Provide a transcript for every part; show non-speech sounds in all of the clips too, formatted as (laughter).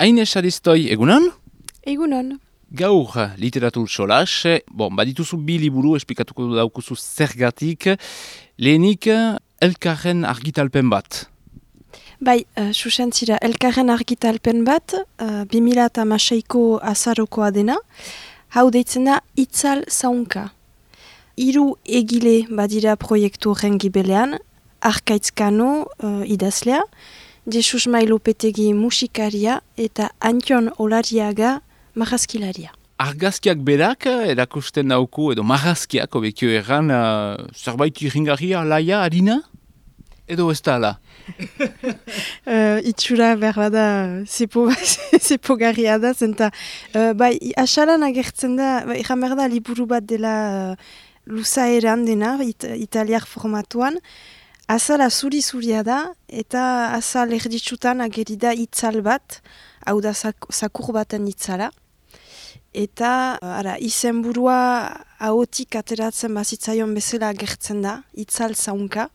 Aine Saristoi, egunon? Egunon. Gaur, literatur solas, bon, badituzu bi liburu esplikatuko daukuzu zergatik, lehenik elkarren argitalpen bat. Bai, uh, susentzira, elkarren argitalpen bat, uh, 2006ko azarokoa dena, hau deitzen da itzal zaunka. Hiru egile badira proiektu horren gibelean, arkaitzkano uh, idazlea, Jesus Mailopetegi musikaria eta Antion Olariaga marrazkilaria. Argazkiak berak erakusten dauku edo marrazkiak obekio erran uh, zerbait irringarria laia harina? Edo ez da ala? uh, (laughs) itxura behar bada zepo, (laughs) zepo garria da zenta. Uh, bai, asalan agertzen da, bai, behar da liburu bat dela uh, luza eran dena, it, italiak formatuan, Azala zuri-zuria da, eta azal erditsutan ageri da itzal bat, hau da zakur baten itzala. Eta ara, izen burua haotik ateratzen bazitzaion bezala agertzen da, itzal zaunka.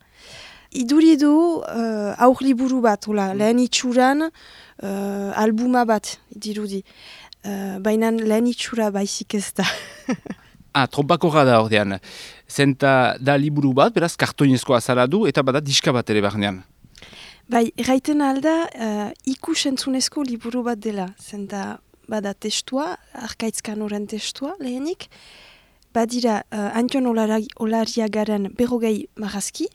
Iduri du uh, aur liburu bat, hola, lehen itxuran uh, albuma bat, dirudi. Uh, Baina lehen itxura baizik ez da. (laughs) Ah, trompako da ordean. Zenta da liburu bat, beraz, kartoinezko azara du, eta bada diska bat ere barnean. Bai, erraiten alda, uh, ikus entzunezko liburu bat dela. Zenta bada testua, arkaitzkan oren testua, lehenik. Badira, uh, Antion Olariagaren berrogei marazki,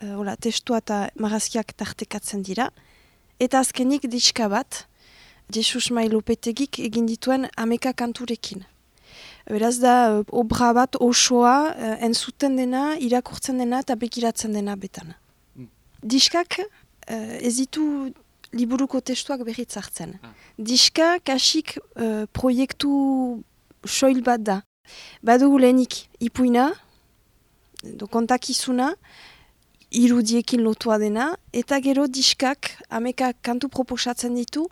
uh, testua eta marazkiak tartekatzen dira. Eta azkenik diska bat, Jesus Mailopetegik egin dituen ameka kanturekin. Beraz da, obra bat osoa uh, entzuten dena, irakurtzen dena eta bekiratzen dena betan. Mm. Diskak uh, ez ditu liburuko testuak berriz hartzen. Ah. Diska kasik proiektu soil bat da. Badugu lehenik ipuina, do kontakizuna, irudiekin lotua dena, eta gero diskak ameka kantu proposatzen ditu,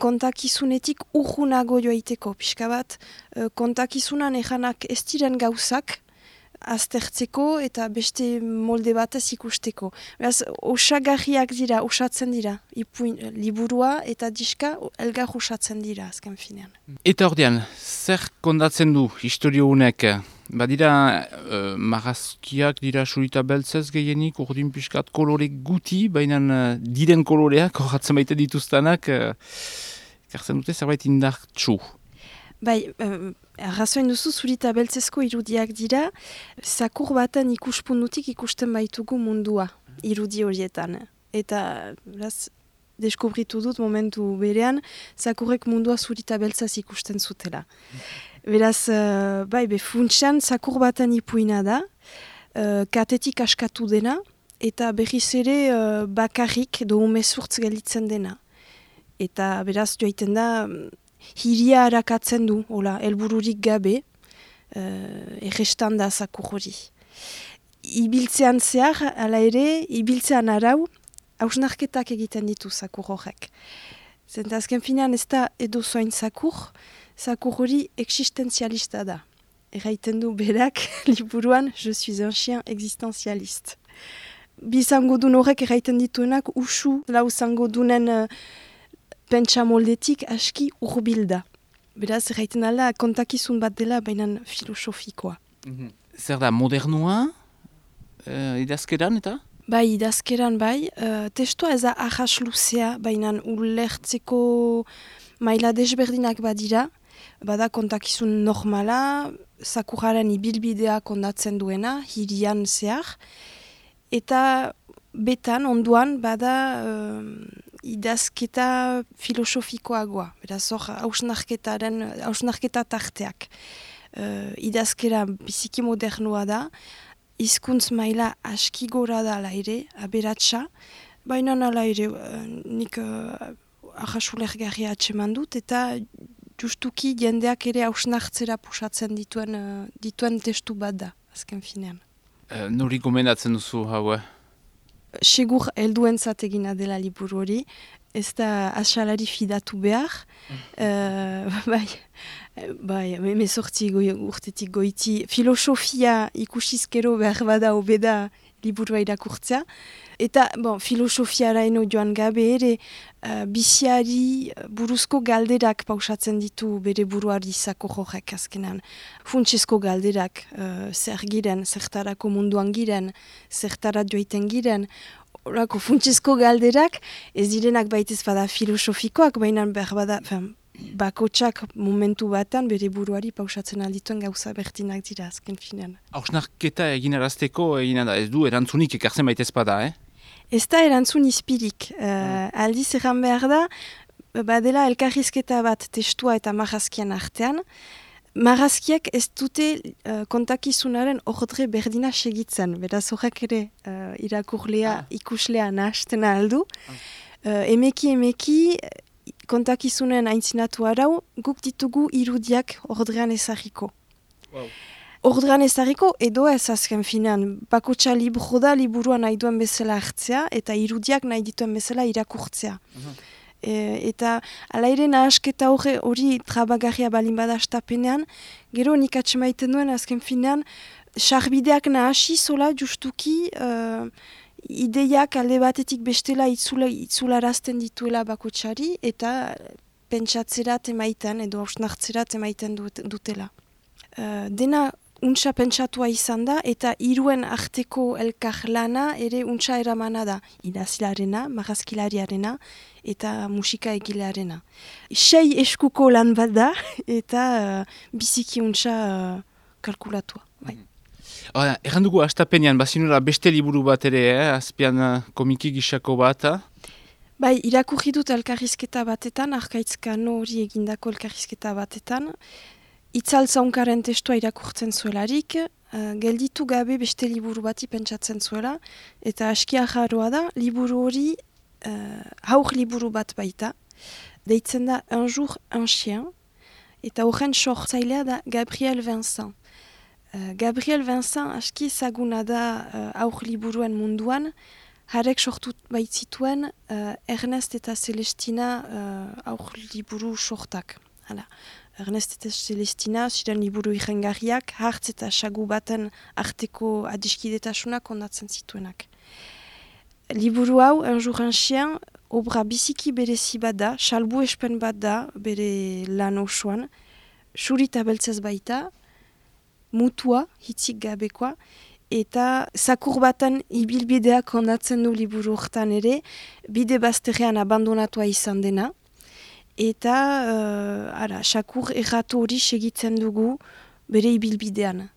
kontakizunetik urgunago joaiteko, pixka bat, e, kontakizunan ejanak ez diren gauzak, aztertzeko eta beste molde batez ikusteko. Beraz, osagarriak dira, osatzen dira, ipuin, liburua eta diska elgar osatzen dira, azken finean. Eta ordean, zer kondatzen du historio honek? Badira, uh, marazkiak dira surita beltzez gehienik, urdin piskat kolore guti, baina uh, diren koloreak, (laughs) horretzen baita dituztanak, Kartzen dute zerbait indartxu. Bai, uh, arrazoin duzu zurita beltzezko irudiak dira, zakur batan ikuspundutik ikusten baitugu mundua irudi horietan. Eta, beraz, deskubritu dut momentu berean, zakurrek mundua zurita beltzaz ikusten zutela. Beraz, uh, bai, be, funtsian, zakur batan ipuina da, uh, katetik askatu dena, eta berriz ere uh, bakarrik do umezurtz galitzen dena eta beraz joaiten da hiria harakatzen du, hola, elbururik gabe, uh, errestan da zakur hori. Ibiltzean zehar, ala ere, ibiltzean arau, hausnarketak egiten ditu zakur horrek. Zenta azken finean ez da edo zoain zakur, zakur hori existenzialista da. Erraiten du berak, (laughs) liburuan, je suis un chien existenzialist. Bizango duen horrek erraiten dituenak, usu, lau zango dunen uh, pentsa moldetik aski urbilda. Beraz, erraiten ala, kontakizun bat dela, baina filosofikoa. Mm Zer da, modernua, uh, idazkeran eta? Bai, idazkeran bai. Uh, testua ez da ahas luzea, baina ulertzeko maila desberdinak badira. Bada kontakizun normala, sakuraren ibilbidea kondatzen duena, hirian zehar. Eta betan, onduan, bada idazketa filosofikoagoa, beraz hor hausnarketa tarteak. Uh, idazkera biziki modernoa da, hizkuntz maila aski gora da ere, aberatsa, baina ala ere uh, nik uh, ahasulergarri atseman dut, eta justuki jendeak ere hausnartzera pusatzen dituen, uh, dituen testu bat da, azken finean. Uh, Nori gomendatzen duzu haue? Segur helduen zategina dela liburu hori, ez da asalari fidatu behar, uh, (laughs) bai, bai, emezortzi goi, urtetik goiti, filosofia ikusizkero behar bada obeda liburua irakurtzea, eta bon, filosofiara eno joan gabe ere, uh, biziari buruzko galderak pausatzen ditu bere buruari zako jorek azkenan. Funtsesko galderak, uh, zer giren, zertarako munduan giren, zertara joiten giren, Horako funtsesko galderak, ez direnak baitez bada filosofikoak, baina behar bada, bakotsak momentu batan bere buruari pausatzen aldituen gauza bertinak dira azken finean. Hausnarketa egin arazteko egin da, ez du erantzunik ekartzen baita bada, eh? Ez da erantzun izpirik. Uh, aldiz erran behar da, badela elkarrizketa bat testua eta marrazkian artean, Marrazkiak ez dute uh, kontakizunaren ordre berdina segitzen, beraz horrek ere uh, irakurlea, ah. ikuslea nahazten aldu. Uh, emeki, emeki, kontakizunen aintzinatu arau, guk ditugu irudiak ordrean ezagiko. Wow. Ordrean ezagiko, edo ez azken finean, bakotxa libro da liburuan nahi duen bezala hartzea, eta irudiak nahi dituen bezala irakurtzea. Uh eta ala ere nahasketa hori, hori trabagarria balin badastapenean, gero nik atxemaiten duen azken finean, sarbideak nahasi zola justuki, uh, ideiak alde batetik bestela itzula, itzularazten dituela bakotxari eta pentsatzerat emaiten edo hausnartzerat emaiten dutela. Uh, dena untsa pentsatua izan da eta iruen arteko elkar lana ere untsa eramana da. Idazilarena, marazkilariarena eta musika egilearena. Sei eskuko lan bat da eta uh, biziki untsa uh, kalkulatua. Bai. Mm. Erran dugu astapenean, bazinura beste liburu bat ere, eh? azpian uh, komiki gisako bat? Bai, irakurri dut elkarrizketa batetan, arkaitzkan hori egindako elkarrizketa batetan. Itzaltza unkaren testua irakurtzen zuelarik, uh, gelditu gabe beste liburu bati pentsatzen zuela, eta askia jarroa da, liburu hori uh, haur liburu bat baita, deitzen da Un jour un chien, eta horren sortzailea da Gabriel Vincent. Uh, Gabriel Vincent aski ezaguna da uh, aur liburuen munduan, harek sortu baitzituen uh, Ernest eta Celestina uh, aur liburu sortak. Hala. Ernest eta Celestina ziren liburu irengarriak, hartz eta sagu baten arteko adiskidetasunak ondatzen zituenak. Liburu hau, un chien, obra biziki berezi bat da, salbu espen bat da, bere lan osoan, surita beltzez baita, mutua, hitzik gabekoa, eta zakur batan ibilbideak ondatzen du liburu urtan ere, bide bazterrean abandonatua izan dena, eta uh, ara, sakur erratu hori segitzen dugu bere ibilbidean.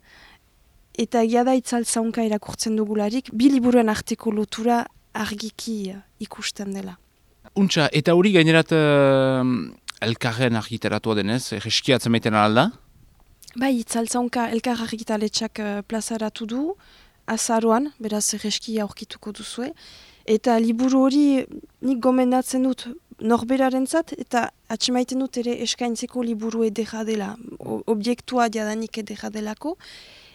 Eta giada itzaltzaunka irakurtzen dugularik, bi liburuen arteko lotura argiki uh, ikusten dela. Untxa, eta hori gainerat uh, elkarren argiteratua denez, erreskiatzen maiten alda? Bai, itzaltzaunka elkar argitaletxak uh, plazaratu du, azaroan, beraz erreski aurkituko duzue. Eta liburu hori nik gomendatzen dut norberaren zat, eta atxemaiten dut ere eskaintzeko liburu edera dela, obiektua diadanik edera delako.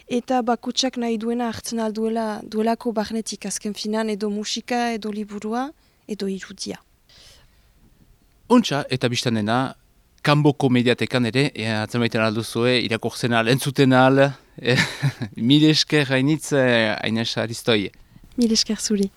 Eta bakutsak nahi duena hartzen alduela duelako barnetik azken finan edo musika, edo liburua, edo irudia. Ontsa, eta biztan dena, kanboko mediatekan ere, e, atzemaiten alduzue, irakortzen al, entzuten al, e, (laughs) mil esker hainitz, hainez aristoi. Mil esker zuri.